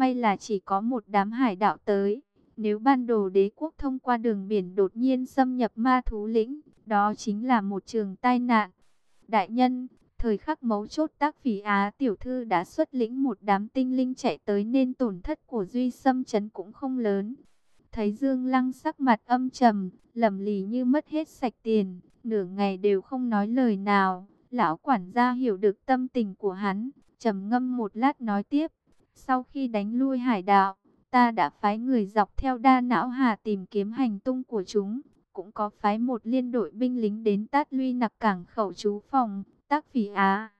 may là chỉ có một đám hải đạo tới. Nếu ban đồ đế quốc thông qua đường biển đột nhiên xâm nhập ma thú lĩnh, đó chính là một trường tai nạn. Đại nhân, thời khắc mấu chốt tác phỉ Á tiểu thư đã xuất lĩnh một đám tinh linh chạy tới nên tổn thất của Duy Sâm Trấn cũng không lớn. Thấy Dương Lăng sắc mặt âm trầm, lầm lì như mất hết sạch tiền, nửa ngày đều không nói lời nào. Lão quản gia hiểu được tâm tình của hắn, trầm ngâm một lát nói tiếp. Sau khi đánh lui hải đạo, ta đã phái người dọc theo đa não hà tìm kiếm hành tung của chúng. Cũng có phái một liên đội binh lính đến tát lui nặc cảng khẩu trú phòng, tác phỉ Á.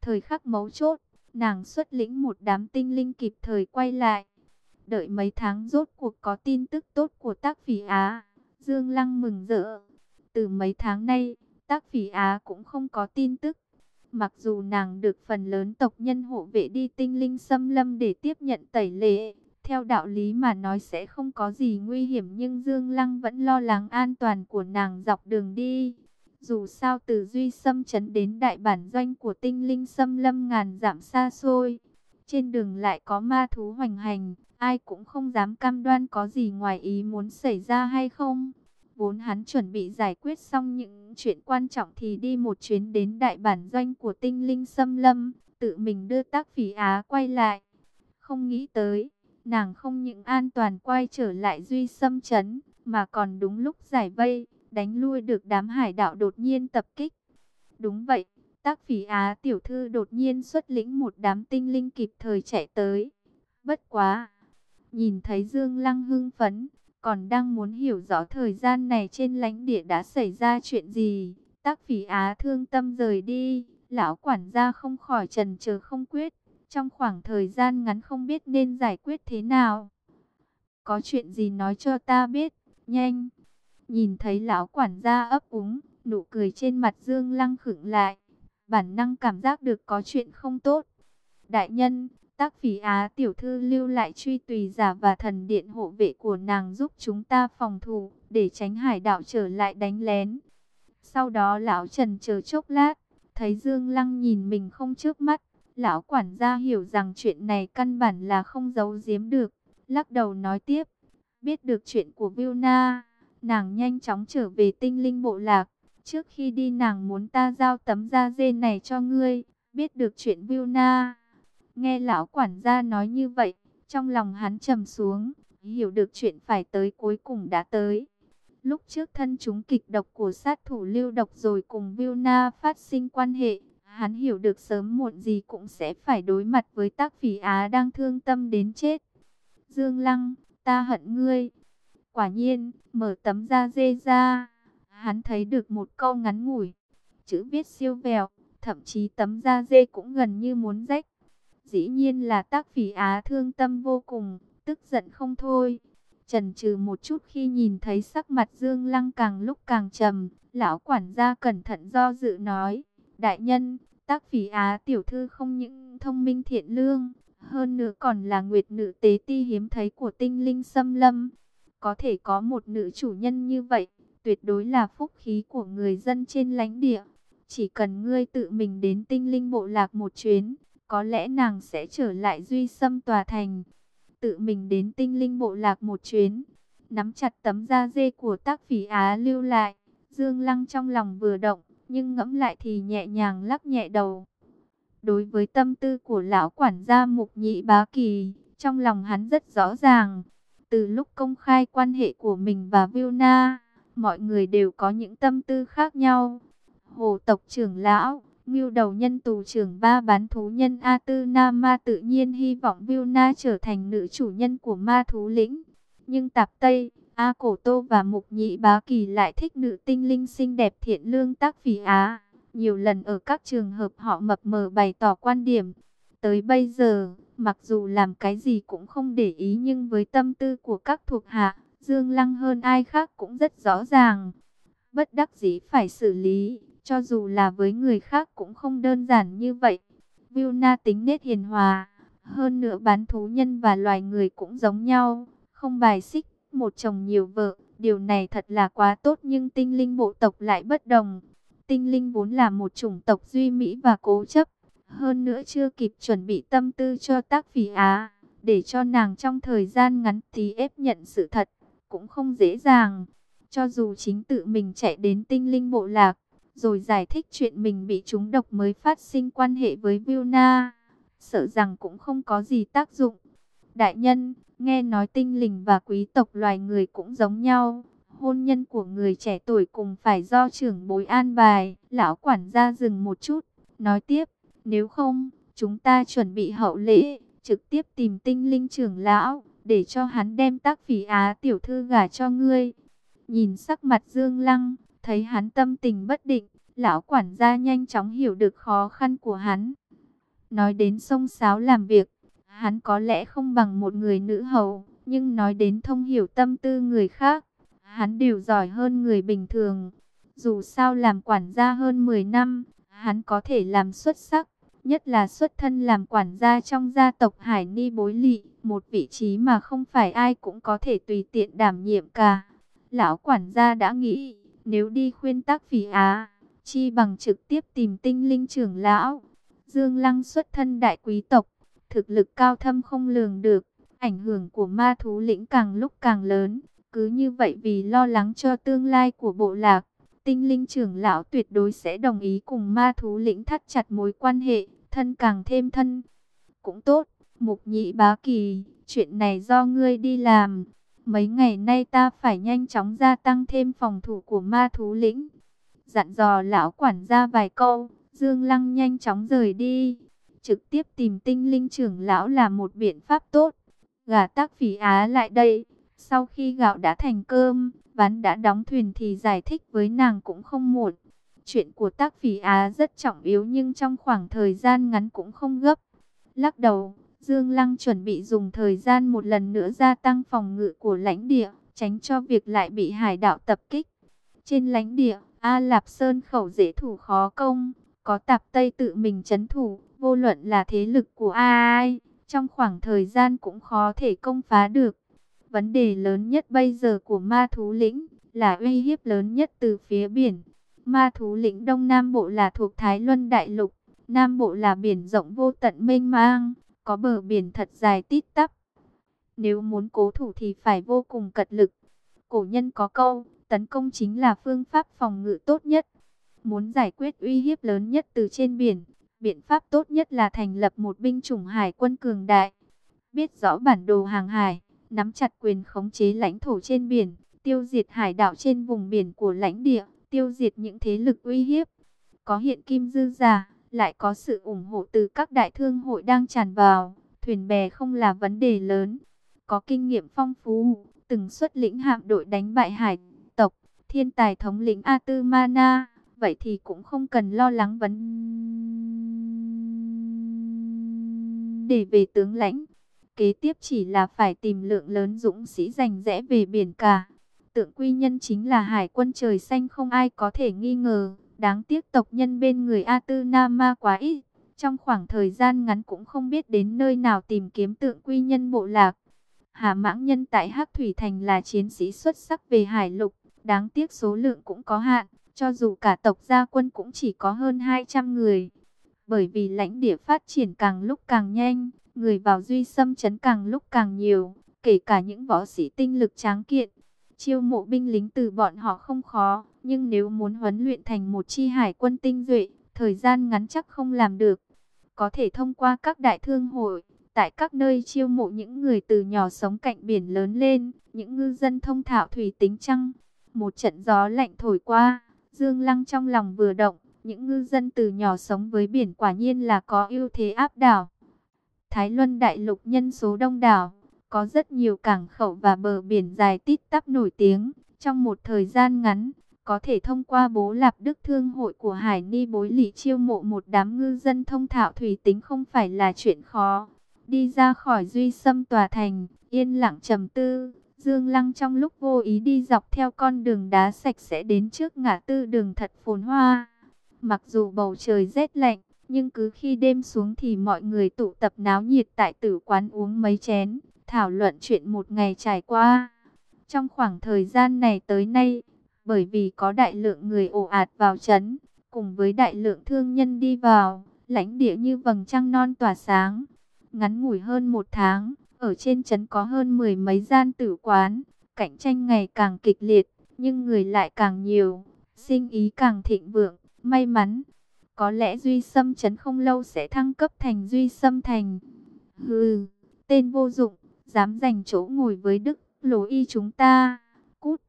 Thời khắc mấu chốt, nàng xuất lĩnh một đám tinh linh kịp thời quay lại. Đợi mấy tháng rốt cuộc có tin tức tốt của tác phỉ Á. Dương Lăng mừng rỡ. Từ mấy tháng nay, tác phỉ Á cũng không có tin tức. Mặc dù nàng được phần lớn tộc nhân hộ vệ đi tinh linh xâm lâm để tiếp nhận tẩy lệ, theo đạo lý mà nói sẽ không có gì nguy hiểm nhưng Dương Lăng vẫn lo lắng an toàn của nàng dọc đường đi. Dù sao từ Duy xâm chấn đến đại bản doanh của tinh linh xâm lâm ngàn giảm xa xôi. Trên đường lại có ma thú hoành hành, ai cũng không dám cam đoan có gì ngoài ý muốn xảy ra hay không. Vốn hắn chuẩn bị giải quyết xong những chuyện quan trọng thì đi một chuyến đến đại bản doanh của tinh linh xâm lâm, tự mình đưa tác phỉ Á quay lại. Không nghĩ tới, nàng không những an toàn quay trở lại duy xâm chấn, mà còn đúng lúc giải vây, đánh lui được đám hải đạo đột nhiên tập kích. Đúng vậy, tác phỉ Á tiểu thư đột nhiên xuất lĩnh một đám tinh linh kịp thời chạy tới. Bất quá! Nhìn thấy Dương Lăng hưng phấn, còn đang muốn hiểu rõ thời gian này trên lãnh địa đã xảy ra chuyện gì. Tác phỉ Á thương tâm rời đi, lão quản gia không khỏi trần chờ không quyết. Trong khoảng thời gian ngắn không biết nên giải quyết thế nào. Có chuyện gì nói cho ta biết, nhanh. Nhìn thấy lão quản gia ấp úng, nụ cười trên mặt Dương Lăng khựng lại. Bản năng cảm giác được có chuyện không tốt. Đại nhân, Tác phí Á tiểu thư lưu lại truy tùy giả và thần điện hộ vệ của nàng giúp chúng ta phòng thủ, để tránh hải đạo trở lại đánh lén. Sau đó lão Trần chờ chốc lát, thấy Dương Lăng nhìn mình không trước mắt. Lão quản gia hiểu rằng chuyện này căn bản là không giấu giếm được, lắc đầu nói tiếp. Biết được chuyện của Vilna, nàng nhanh chóng trở về tinh linh bộ lạc. Trước khi đi nàng muốn ta giao tấm da dê này cho ngươi, biết được chuyện Vilna Nghe lão quản gia nói như vậy, trong lòng hắn trầm xuống, hiểu được chuyện phải tới cuối cùng đã tới. Lúc trước thân chúng kịch độc của sát thủ lưu độc rồi cùng Vilna phát sinh quan hệ, hắn hiểu được sớm muộn gì cũng sẽ phải đối mặt với tác phỉ Á đang thương tâm đến chết. Dương Lăng, ta hận ngươi. Quả nhiên, mở tấm da dê ra, hắn thấy được một câu ngắn ngủi, chữ viết siêu vẹo, thậm chí tấm da dê cũng gần như muốn rách. Dĩ nhiên là tác phỉ Á thương tâm vô cùng, tức giận không thôi. Trần trừ một chút khi nhìn thấy sắc mặt Dương Lăng càng lúc càng trầm, lão quản gia cẩn thận do dự nói, đại nhân, tác phỉ Á tiểu thư không những thông minh thiện lương, hơn nữa còn là nguyệt nữ tế ti hiếm thấy của tinh linh xâm lâm. Có thể có một nữ chủ nhân như vậy, tuyệt đối là phúc khí của người dân trên lãnh địa. Chỉ cần ngươi tự mình đến tinh linh bộ lạc một chuyến, có lẽ nàng sẽ trở lại duy xâm tòa thành. Tự mình đến tinh linh bộ lạc một chuyến. Nắm chặt tấm da dê của tác phỉ Á lưu lại. Dương Lăng trong lòng vừa động. Nhưng ngẫm lại thì nhẹ nhàng lắc nhẹ đầu. Đối với tâm tư của lão quản gia mục nhị bá kỳ. Trong lòng hắn rất rõ ràng. Từ lúc công khai quan hệ của mình và Vilna. Mọi người đều có những tâm tư khác nhau. Hồ tộc trưởng lão Ngưu đầu nhân tù trưởng ba bán thú nhân A Tư Na Ma tự nhiên hy vọng Vilna trở thành nữ chủ nhân của ma thú lĩnh. Nhưng Tạp Tây, A Cổ Tô và Mục Nhị Bá Kỳ lại thích nữ tinh linh xinh đẹp thiện lương tác phỉ Á. Nhiều lần ở các trường hợp họ mập mờ bày tỏ quan điểm. Tới bây giờ, mặc dù làm cái gì cũng không để ý nhưng với tâm tư của các thuộc hạ, Dương Lăng hơn ai khác cũng rất rõ ràng. Bất đắc dĩ phải xử lý cho dù là với người khác cũng không đơn giản như vậy. Vilna tính nết hiền hòa, hơn nữa bán thú nhân và loài người cũng giống nhau, không bài xích, một chồng nhiều vợ. Điều này thật là quá tốt nhưng tinh linh bộ tộc lại bất đồng. Tinh linh vốn là một chủng tộc duy mỹ và cố chấp. Hơn nữa chưa kịp chuẩn bị tâm tư cho tác phỉ Á. để cho nàng trong thời gian ngắn tí ép nhận sự thật, cũng không dễ dàng. Cho dù chính tự mình chạy đến tinh linh bộ lạc, rồi giải thích chuyện mình bị trúng độc mới phát sinh quan hệ với Vilna, sợ rằng cũng không có gì tác dụng. Đại nhân, nghe nói tinh linh và quý tộc loài người cũng giống nhau, hôn nhân của người trẻ tuổi cùng phải do trưởng bối an bài. Lão quản gia dừng một chút, nói tiếp, nếu không, chúng ta chuẩn bị hậu lễ, trực tiếp tìm tinh linh trưởng lão, để cho hắn đem tác phỉ á tiểu thư gả cho ngươi. Nhìn sắc mặt Dương Lăng, thấy hắn tâm tình bất định, lão quản gia nhanh chóng hiểu được khó khăn của hắn. Nói đến sông sáo làm việc, hắn có lẽ không bằng một người nữ hầu, nhưng nói đến thông hiểu tâm tư người khác, hắn đều giỏi hơn người bình thường. Dù sao làm quản gia hơn 10 năm, hắn có thể làm xuất sắc, nhất là xuất thân làm quản gia trong gia tộc Hải Ni Bối Lị, một vị trí mà không phải ai cũng có thể tùy tiện đảm nhiệm cả. Lão quản gia đã nghĩ, nếu đi khuyên tác phỉ Á, chi bằng trực tiếp tìm tinh linh trưởng lão. Dương Lăng xuất thân đại quý tộc, thực lực cao thâm không lường được, ảnh hưởng của ma thú lĩnh càng lúc càng lớn. Cứ như vậy vì lo lắng cho tương lai của bộ lạc, tinh linh trưởng lão tuyệt đối sẽ đồng ý cùng ma thú lĩnh thắt chặt mối quan hệ, thân càng thêm thân. Cũng tốt, mục nhị bá kỳ, chuyện này do ngươi đi làm. Mấy ngày nay ta phải nhanh chóng gia tăng thêm phòng thủ của ma thú lĩnh. Dặn dò lão quản gia vài câu, Dương Lăng nhanh chóng rời đi. Trực tiếp tìm tinh linh trưởng lão là một biện pháp tốt. Gà tác phỉ á lại đây. Sau khi gạo đã thành cơm, ván đã đóng thuyền thì giải thích với nàng cũng không muộn. Chuyện của tác phỉ Á rất trọng yếu nhưng trong khoảng thời gian ngắn cũng không gấp. Lắc đầu, Dương Lăng chuẩn bị dùng thời gian một lần nữa gia tăng phòng ngự của lãnh địa, tránh cho việc lại bị hải đạo tập kích. Trên lãnh địa, A Lạp Sơn khẩu dễ thủ khó công, có tạp Tây tự mình chấn thủ, vô luận là thế lực của ai, trong khoảng thời gian cũng khó thể công phá được. Vấn đề lớn nhất bây giờ của ma thú lĩnh là uy hiếp lớn nhất từ phía biển. Ma thú lĩnh Đông Nam Bộ là thuộc Thái Luân Đại Lục, Nam Bộ là biển rộng vô tận mênh mang, có bờ biển thật dài tít tắp. Nếu muốn cố thủ thì phải vô cùng cật lực. Cổ nhân có câu, tấn công chính là phương pháp phòng ngự tốt nhất. Muốn giải quyết uy hiếp lớn nhất từ trên biển, biện pháp tốt nhất là thành lập một binh chủng hải quân cường đại. Biết rõ bản đồ hàng hải, nắm chặt quyền khống chế lãnh thổ trên biển, tiêu diệt hải đảo trên vùng biển của lãnh địa, tiêu diệt những thế lực uy hiếp. Có hiện kim dư giả, lại có sự ủng hộ từ các đại thương hội đang tràn vào, thuyền bè không là vấn đề lớn. Có kinh nghiệm phong phú, từng xuất lĩnh hạm đội đánh bại hải thiên tài thống lĩnh A Tư Mana, vậy thì cũng không cần lo lắng vấn đề về tướng lãnh. Kế tiếp chỉ là phải tìm lượng lớn dũng sĩ giành rẽ về biển cả. Tượng quy nhân chính là hải quân trời xanh không ai có thể nghi ngờ. Đáng tiếc tộc nhân bên người A Tư Nama quá ít. Trong khoảng thời gian ngắn cũng không biết đến nơi nào tìm kiếm tượng quy nhân bộ lạc. Hà mãng nhân tại Hắc Thủy Thành là chiến sĩ xuất sắc về hải lục. Đáng tiếc số lượng cũng có hạn. Cho dù cả tộc gia quân cũng chỉ có hơn 200 người. Bởi vì lãnh địa phát triển càng lúc càng nhanh người vào duy xâm chấn càng lúc càng nhiều, kể cả những võ sĩ tinh lực tráng kiện. Chiêu mộ binh lính từ bọn họ không khó, nhưng nếu muốn huấn luyện thành một chi hải quân tinh duệ, thời gian ngắn chắc không làm được. Có thể thông qua các đại thương hội, tại các nơi chiêu mộ những người từ nhỏ sống cạnh biển lớn lên, những ngư dân thông thạo thủy tính trăng. Một trận gió lạnh thổi qua, Dương Lăng trong lòng vừa động, những ngư dân từ nhỏ sống với biển quả nhiên là có ưu thế áp đảo. Thái Luân Đại Lục nhân số đông đảo, có rất nhiều cảng khẩu và bờ biển dài tít tắp nổi tiếng. Trong một thời gian ngắn, có thể thông qua bố lạp đức thương hội của Hải Ni bối lì chiêu mộ một đám ngư dân thông thạo thủy tính không phải là chuyện khó. Đi ra khỏi duy xâm tòa thành, yên lặng trầm tư, Dương Lăng trong lúc vô ý đi dọc theo con đường đá sạch sẽ đến trước ngã tư đường thật phồn hoa. Mặc dù bầu trời rét lạnh, nhưng cứ khi đêm xuống thì mọi người tụ tập náo nhiệt tại tử quán uống mấy chén, thảo luận chuyện một ngày trải qua. Trong khoảng thời gian này tới nay, bởi vì có đại lượng người ồ ạt vào chấn, cùng với đại lượng thương nhân đi vào, lãnh địa như vầng trăng non tỏa sáng. Ngắn ngủi hơn một tháng, ở trên trấn có hơn mười mấy gian tử quán, cạnh tranh ngày càng kịch liệt, nhưng người lại càng nhiều, sinh ý càng thịnh vượng, may mắn. Có lẽ Duy Sâm trấn không lâu sẽ thăng cấp thành Duy Sâm thành. Hừ, tên vô dụng, dám giành chỗ ngồi với Đức, lỗ y chúng ta. Cút.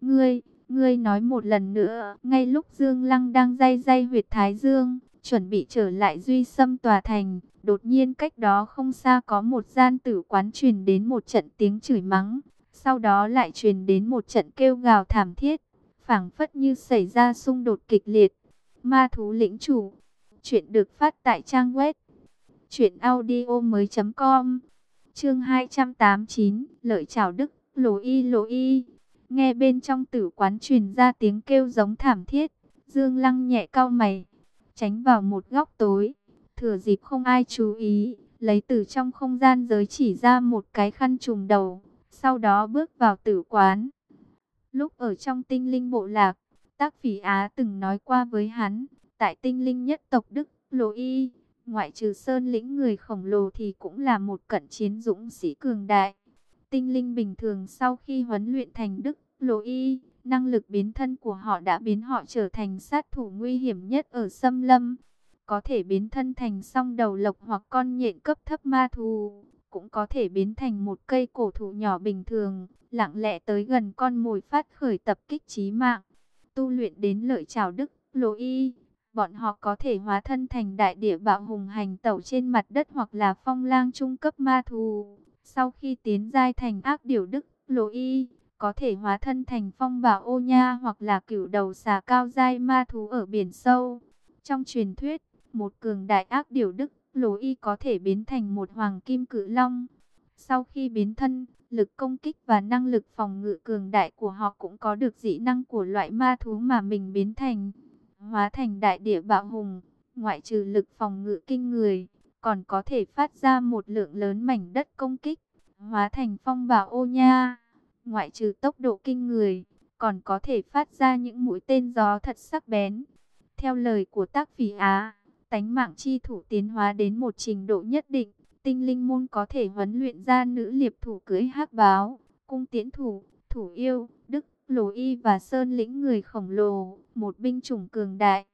Ngươi, ngươi nói một lần nữa, ngay lúc Dương Lăng đang day day huyệt Thái Dương, chuẩn bị trở lại Duy xâm tòa thành, đột nhiên cách đó không xa có một gian tử quán truyền đến một trận tiếng chửi mắng, sau đó lại truyền đến một trận kêu gào thảm thiết, phảng phất như xảy ra xung đột kịch liệt. Ma thú lĩnh chủ, chuyện được phát tại trang web truyệnaudiomoi.com. Chương 289, lợi chào đức, lỗ y lỗ y. Nghe bên trong tử quán truyền ra tiếng kêu giống thảm thiết, Dương Lăng nhẹ cau mày, tránh vào một góc tối, thừa dịp không ai chú ý, lấy từ trong không gian giới chỉ ra một cái khăn trùm đầu, sau đó bước vào tử quán. Lúc ở trong tinh linh bộ lạc, Tác Phỉ Á từng nói qua với hắn, tại tinh linh nhất tộc Đức, Lô Y, ngoại trừ sơn lĩnh người khổng lồ thì cũng là một cận chiến dũng sĩ cường đại. Tinh linh bình thường sau khi huấn luyện thành Đức, Lô Y, năng lực biến thân của họ đã biến họ trở thành sát thủ nguy hiểm nhất ở xâm lâm. Có thể biến thân thành song đầu lộc hoặc con nhện cấp thấp ma thù, cũng có thể biến thành một cây cổ thụ nhỏ bình thường, lặng lẽ tới gần con mồi phát khởi tập kích chí mạng. Tu luyện đến lợi trào đức, lô y, bọn họ có thể hóa thân thành đại địa bạo hùng hành tẩu trên mặt đất hoặc là phong lang trung cấp ma thù. Sau khi tiến giai thành ác điều đức, lô y, có thể hóa thân thành phong bảo ô nha hoặc là cửu đầu xà cao giai ma thú ở biển sâu. Trong truyền thuyết, một cường đại ác điều đức, lỗ y có thể biến thành một hoàng kim cự long. Sau khi biến thân, lực công kích và năng lực phòng ngự cường đại của họ cũng có được dị năng của loại ma thú mà mình biến thành. Hóa thành đại địa bạo hùng, ngoại trừ lực phòng ngự kinh người, còn có thể phát ra một lượng lớn mảnh đất công kích. Hóa thành phong bảo ô nha, ngoại trừ tốc độ kinh người, còn có thể phát ra những mũi tên gió thật sắc bén. Theo lời của tác phỉ Á, tánh mạng chi thủ tiến hóa đến một trình độ nhất định, tinh linh môn có thể huấn luyện ra nữ liệp thủ cưới hắc báo, cung tiễn thủ, thủ yêu, đức, lồ y và sơn lĩnh người khổng lồ, một binh chủng cường đại.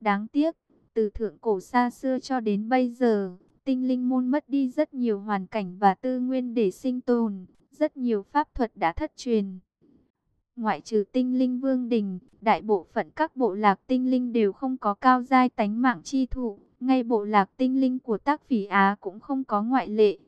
Đáng tiếc, từ thượng cổ xa xưa cho đến bây giờ, tinh linh môn mất đi rất nhiều hoàn cảnh và tư nguyên để sinh tồn, rất nhiều pháp thuật đã thất truyền. Ngoại trừ tinh linh vương đình, đại bộ phận các bộ lạc tinh linh đều không có cao giai tánh mạng chi thụ, ngay bộ lạc tinh linh của tác phỉ Á cũng không có ngoại lệ.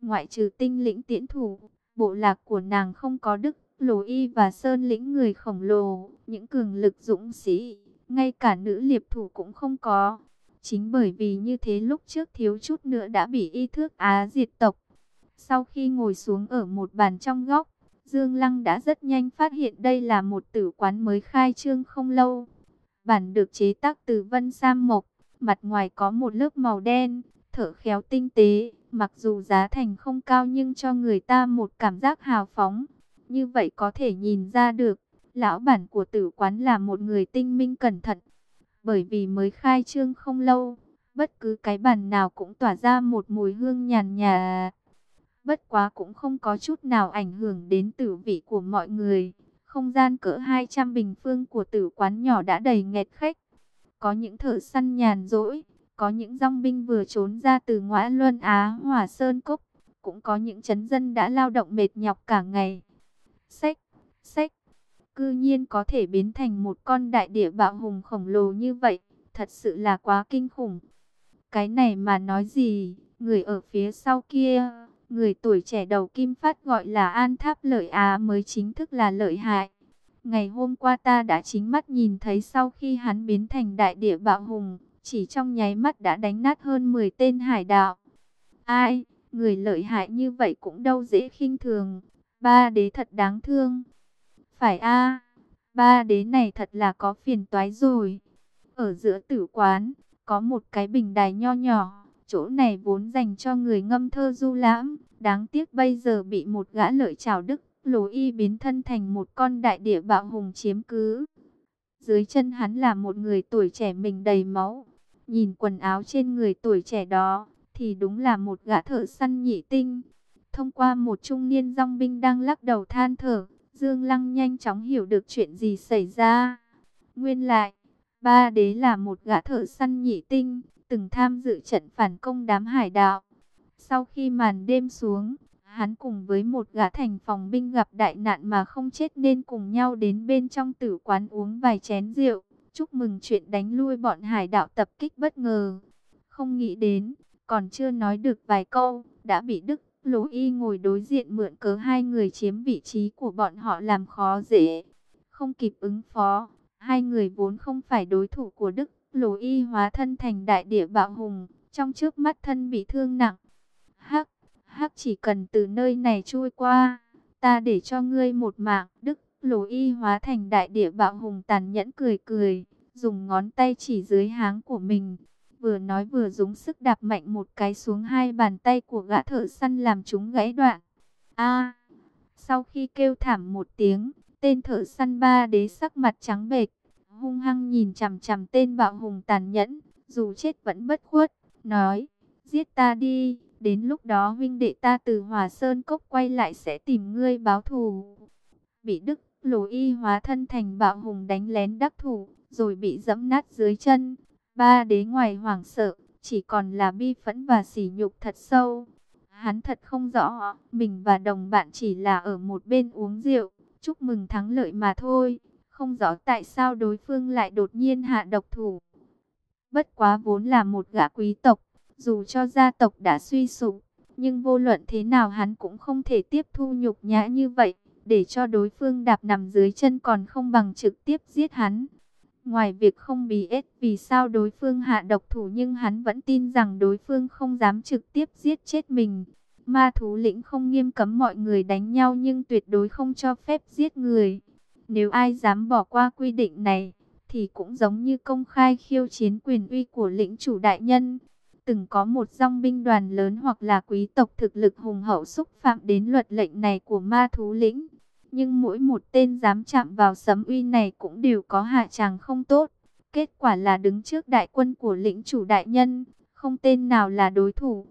Ngoại trừ tinh lĩnh tiễn thủ, bộ lạc của nàng không có đức, lồ y và sơn lĩnh người khổng lồ, những cường lực dũng sĩ, ngay cả nữ liệp thủ cũng không có. Chính bởi vì như thế lúc trước thiếu chút nữa đã bị y thước Á diệt tộc. Sau khi ngồi xuống ở một bàn trong góc, Dương Lăng đã rất nhanh phát hiện đây là một tử quán mới khai trương không lâu. Bản được chế tác từ vân sam mộc, mặt ngoài có một lớp màu đen, thở khéo tinh tế, mặc dù giá thành không cao nhưng cho người ta một cảm giác hào phóng. Như vậy có thể nhìn ra được, lão bản của tử quán là một người tinh minh cẩn thận. Bởi vì mới khai trương không lâu, bất cứ cái bàn nào cũng tỏa ra một mùi hương nhàn nhạt Bất quá cũng không có chút nào ảnh hưởng đến tử vị của mọi người. Không gian cỡ 200 bình phương của tử quán nhỏ đã đầy nghẹt khách. Có những thợ săn nhàn rỗi, có những dòng binh vừa trốn ra từ ngõa luân Á Hỏa Sơn Cốc, cũng có những chấn dân đã lao động mệt nhọc cả ngày. Sách, sách, cư nhiên có thể biến thành một con đại địa bạo hùng khổng lồ như vậy, thật sự là quá kinh khủng. Cái này mà nói gì, người ở phía sau kia, người tuổi trẻ đầu kim phát gọi là An Tháp Lợi Á mới chính thức là lợi hại. Ngày hôm qua ta đã chính mắt nhìn thấy sau khi hắn biến thành đại địa bạo hùng, chỉ trong nháy mắt đã đánh nát hơn 10 tên hải đạo. Ai, người lợi hại như vậy cũng đâu dễ khinh thường, ba đế thật đáng thương. Phải a ba đế này thật là có phiền toái rồi. Ở giữa tử quán, có một cái bình đài nho nhỏ, chỗ này vốn dành cho người ngâm thơ du lãm, đáng tiếc bây giờ bị một gã lợi trào đức Lỗ y biến thân thành một con đại địa bạo hùng chiếm cứ. Dưới chân hắn là một người tuổi trẻ mình đầy máu. Nhìn quần áo trên người tuổi trẻ đó, thì đúng là một gã thợ săn nhị tinh. Thông qua một trung niên dòng binh đang lắc đầu than thở, Dương Lăng nhanh chóng hiểu được chuyện gì xảy ra. Nguyên lại, ba đế là một gã thợ săn nhị tinh, từng tham dự trận phản công đám hải đạo. Sau khi màn đêm xuống, hắn cùng với một gã thành phòng binh gặp đại nạn mà không chết nên cùng nhau đến bên trong tử quán uống vài chén rượu, chúc mừng chuyện đánh lui bọn hải đạo tập kích bất ngờ. Không nghĩ đến, còn chưa nói được vài câu, đã bị Đức Lỗ Y ngồi đối diện mượn cớ hai người chiếm vị trí của bọn họ làm khó dễ. Không kịp ứng phó, hai người vốn không phải đối thủ của Đức lồ Y hóa thân thành đại địa bạo hùng, trong trước mắt thân bị thương nặng. Hắc, hắc chỉ cần từ nơi này trôi qua, ta để cho ngươi một mạng. Đức lồ Y hóa thành đại địa bạo hùng tàn nhẫn cười cười, dùng ngón tay chỉ dưới háng của mình, vừa nói vừa dùng sức đạp mạnh một cái xuống hai bàn tay của gã thợ săn làm chúng gãy đoạn. A! sau khi kêu thảm một tiếng, tên thợ săn ba đế sắc mặt trắng bệch, hung hăng nhìn chằm chằm tên bạo hùng tàn nhẫn, dù chết vẫn bất khuất, nói: "Giết ta đi, đến lúc đó huynh đệ ta từ Hòa Sơn cốc quay lại sẽ tìm ngươi báo thù." Bị Đức Lồ Y hóa thân thành bạo hùng đánh lén đắc thủ, rồi bị dẫm nát dưới chân, Ba đế ngoài hoảng sợ, chỉ còn là bi phẫn và sỉ nhục thật sâu. Hắn thật không rõ, mình và đồng bạn chỉ là ở một bên uống rượu, chúc mừng thắng lợi mà thôi. Không rõ tại sao đối phương lại đột nhiên hạ độc thủ. Bất quá vốn là một gã quý tộc, dù cho gia tộc đã suy sụp, nhưng vô luận thế nào hắn cũng không thể tiếp thu nhục nhã như vậy, để cho đối phương đạp nằm dưới chân còn không bằng trực tiếp giết hắn. Ngoài việc không bí ết vì sao đối phương hạ độc thủ nhưng hắn vẫn tin rằng đối phương không dám trực tiếp giết chết mình. Ma thú lĩnh không nghiêm cấm mọi người đánh nhau nhưng tuyệt đối không cho phép giết người. Nếu ai dám bỏ qua quy định này, thì cũng giống như công khai khiêu chiến quyền uy của lĩnh chủ đại nhân. Từng có một dòng binh đoàn lớn hoặc là quý tộc thực lực hùng hậu xúc phạm đến luật lệnh này của ma thú lĩnh nhưng mỗi một tên dám chạm vào sấm uy này cũng đều có hạ tràng không tốt. Kết quả là đứng trước đại quân của lĩnh chủ đại nhân, không tên nào là đối thủ.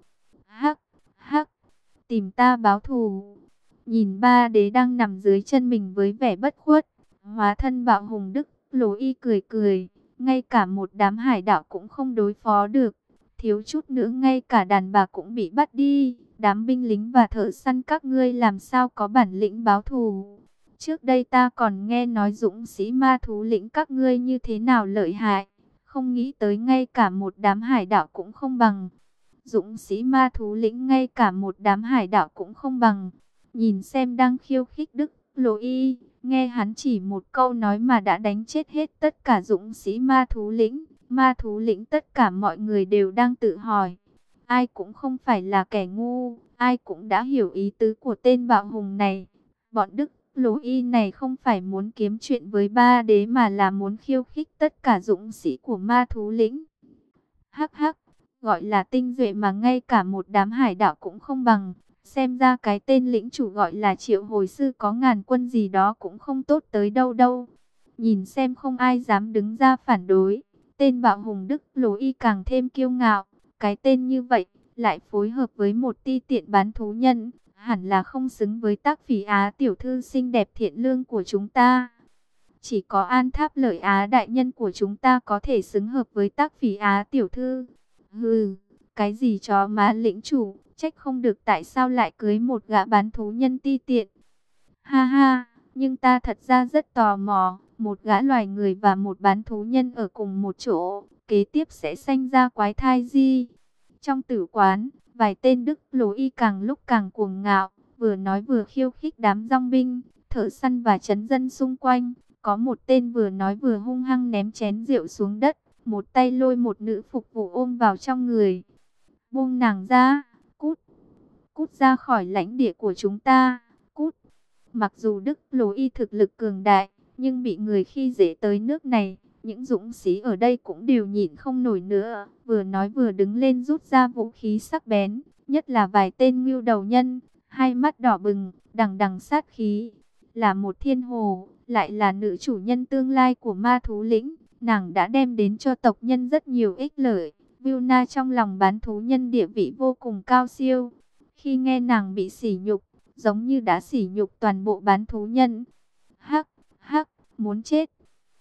Hắc, hắc, tìm ta báo thù. Nhìn ba đế đang nằm dưới chân mình với vẻ bất khuất, hóa thân bạo hùng đức, lố y cười cười, ngay cả một đám hải đảo cũng không đối phó được. Thiếu chút nữa ngay cả đàn bà cũng bị bắt đi đám binh lính và thợ săn các ngươi làm sao có bản lĩnh báo thù. Trước đây ta còn nghe nói dũng sĩ ma thú lĩnh các ngươi như thế nào lợi hại, không nghĩ tới ngay cả một đám hải đảo cũng không bằng. Dũng sĩ ma thú lĩnh ngay cả một đám hải đảo cũng không bằng. Nhìn xem đang khiêu khích Đức Lô Y, nghe hắn chỉ một câu nói mà đã đánh chết hết tất cả dũng sĩ ma thú lĩnh. Ma thú lĩnh tất cả mọi người đều đang tự hỏi, Ai cũng không phải là kẻ ngu, ai cũng đã hiểu ý tứ của tên bạo hùng này. Bọn Đức Lỗ Y này không phải muốn kiếm chuyện với ba đế mà là muốn khiêu khích tất cả dũng sĩ của ma thú lĩnh. Hắc hắc, gọi là tinh duệ mà ngay cả một đám hải đạo cũng không bằng. Xem ra cái tên lĩnh chủ gọi là triệu hồi sư có ngàn quân gì đó cũng không tốt tới đâu đâu. Nhìn xem không ai dám đứng ra phản đối. Tên bạo hùng Đức Lỗ Y càng thêm kiêu ngạo. Cái tên như vậy, lại phối hợp với một ti tiện bán thú nhân, hẳn là không xứng với tác phỉ Á tiểu thư xinh đẹp thiện lương của chúng ta. Chỉ có an tháp lợi Á đại nhân của chúng ta có thể xứng hợp với tác phỉ Á tiểu thư. Hừ, cái gì cho má lĩnh chủ, trách không được tại sao lại cưới một gã bán thú nhân ti tiện. Ha ha, nhưng ta thật ra rất tò mò, một gã loài người và một bán thú nhân ở cùng một chỗ, kế tiếp sẽ sanh ra quái thai gì? Trong tử quán, vài tên đức lỗ y càng lúc càng cuồng ngạo, vừa nói vừa khiêu khích đám rong binh, thợ săn và chấn dân xung quanh. Có một tên vừa nói vừa hung hăng ném chén rượu xuống đất, một tay lôi một nữ phục vụ ôm vào trong người. Buông nàng ra, cút ra khỏi lãnh địa của chúng ta, cút. Mặc dù Đức Lô Y thực lực cường đại, nhưng bị người khi dễ tới nước này, những dũng sĩ ở đây cũng đều nhịn không nổi nữa, vừa nói vừa đứng lên rút ra vũ khí sắc bén, nhất là vài tên ngưu đầu nhân, hai mắt đỏ bừng, đằng đằng sát khí. Là một thiên hồ, lại là nữ chủ nhân tương lai của ma thú lĩnh, nàng đã đem đến cho tộc nhân rất nhiều ích lợi. Vilna trong lòng bán thú nhân địa vị vô cùng cao siêu. Khi nghe nàng bị sỉ nhục, giống như đã sỉ nhục toàn bộ bán thú nhân. Hắc, hắc, muốn chết.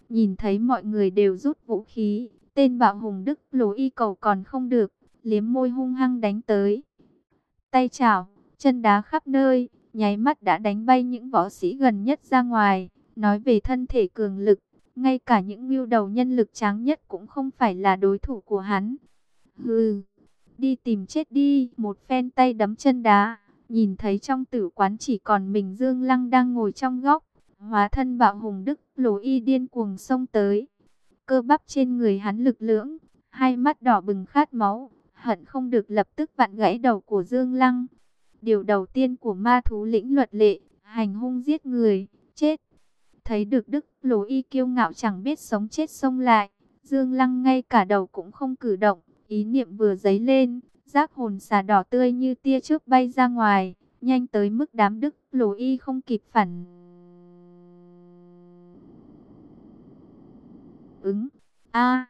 Nhìn thấy mọi người đều rút vũ khí, tên bạo hùng đức lố y cầu còn không được, liếm môi hung hăng đánh tới. Tay chảo, chân đá khắp nơi, nháy mắt đã đánh bay những võ sĩ gần nhất ra ngoài. Nói về thân thể cường lực, ngay cả những mưu đầu nhân lực tráng nhất cũng không phải là đối thủ của hắn. Hừ, đi tìm chết đi, một phen tay đấm chân đá, nhìn thấy trong tử quán chỉ còn mình Dương Lăng đang ngồi trong góc, hóa thân bạo hùng đức, lồ y điên cuồng xông tới. Cơ bắp trên người hắn lực lưỡng, hai mắt đỏ bừng khát máu, hận không được lập tức vặn gãy đầu của Dương Lăng. Điều đầu tiên của ma thú lĩnh luật lệ, hành hung giết người, chết. Thấy được Đức Lỗ Y kiêu ngạo chẳng biết sống chết xông lại, Dương Lăng ngay cả đầu cũng không cử động, ý niệm vừa dấy lên, giác hồn xà đỏ tươi như tia trước bay ra ngoài, nhanh tới mức đám Đức lồ Y không kịp phản. Ứng, a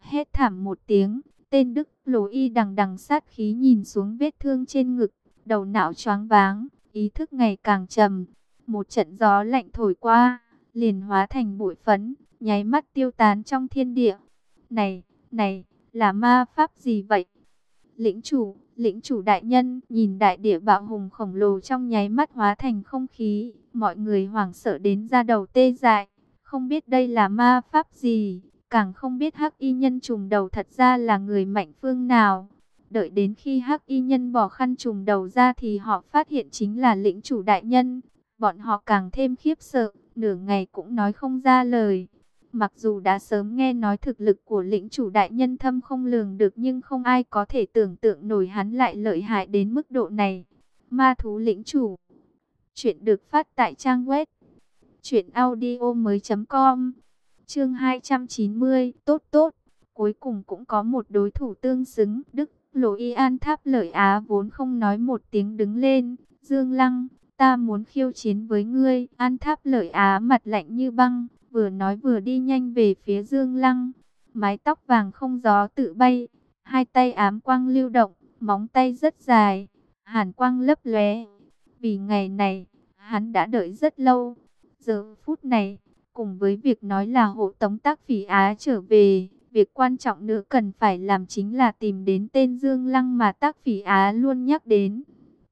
hét thảm một tiếng, tên Đức lồ Y đằng đằng sát khí nhìn xuống vết thương trên ngực, đầu não choáng váng, ý thức ngày càng trầm. Một trận gió lạnh thổi qua, liền hóa thành bụi phấn, nháy mắt tiêu tán trong thiên địa. Này, này, là ma pháp gì vậy? Lĩnh chủ, lĩnh chủ đại nhân, nhìn đại địa bạo hùng khổng lồ trong nháy mắt hóa thành không khí, mọi người hoảng sợ đến ra đầu tê dại, không biết đây là ma pháp gì, càng không biết hắc y nhân trùng đầu thật ra là người mạnh phương nào. Đợi đến khi hắc y nhân bỏ khăn trùng đầu ra thì họ phát hiện chính là lĩnh chủ đại nhân, bọn họ càng thêm khiếp sợ, nửa ngày cũng nói không ra lời. Mặc dù đã sớm nghe nói thực lực của lĩnh chủ đại nhân thâm không lường được nhưng không ai có thể tưởng tượng nổi hắn lại lợi hại đến mức độ này. Ma thú lĩnh chủ. Chuyện được phát tại trang web. Chuyện audio mới com. Chương 290. Tốt tốt. Cuối cùng cũng có một đối thủ tương xứng. Đức Lỗ Y An Tháp lợi Á vốn không nói một tiếng đứng lên. Dương Lăng ta muốn khiêu chiến với ngươi. An tháp lợi á mặt lạnh như băng, vừa nói vừa đi nhanh về phía Dương Lăng. Mái tóc vàng không gió tự bay, hai tay ám quang lưu động, móng tay rất dài, hàn quang lấp lóe. Vì ngày này, hắn đã đợi rất lâu. Giờ phút này, cùng với việc nói là hộ tống tác phỉ Á trở về, việc quan trọng nữa cần phải làm chính là tìm đến tên Dương Lăng mà tác phỉ Á luôn nhắc đến.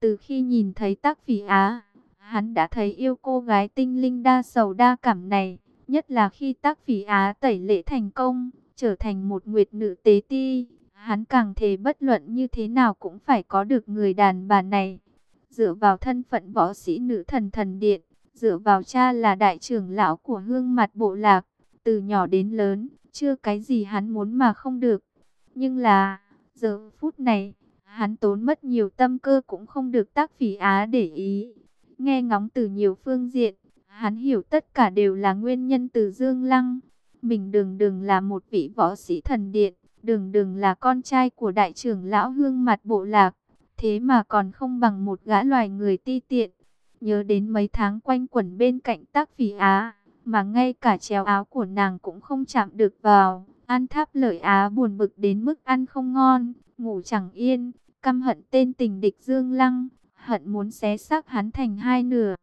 Từ khi nhìn thấy tác phỉ Á, hắn đã thấy yêu cô gái tinh linh đa sầu đa cảm này. Nhất là khi tác phỉ Á tẩy lệ thành công, trở thành một nguyệt nữ tế ti. Hắn càng thề bất luận như thế nào cũng phải có được người đàn bà này. Dựa vào thân phận võ sĩ nữ thần thần điện, dựa vào cha là đại trưởng lão của hương mặt bộ lạc. Từ nhỏ đến lớn, chưa cái gì hắn muốn mà không được. Nhưng là, giờ phút này, Hắn tốn mất nhiều tâm cơ cũng không được tác phỉ á để ý. Nghe ngóng từ nhiều phương diện, hắn hiểu tất cả đều là nguyên nhân từ Dương Lăng. Mình đừng đừng là một vị võ sĩ thần điện, đừng đừng là con trai của đại trưởng lão hương mặt bộ lạc. Thế mà còn không bằng một gã loài người ti tiện. Nhớ đến mấy tháng quanh quẩn bên cạnh tác phỉ á, mà ngay cả chéo áo của nàng cũng không chạm được vào. An tháp lợi á buồn bực đến mức ăn không ngon, ngủ chẳng yên, căm hận tên tình địch Dương Lăng, hận muốn xé xác hắn thành hai nửa.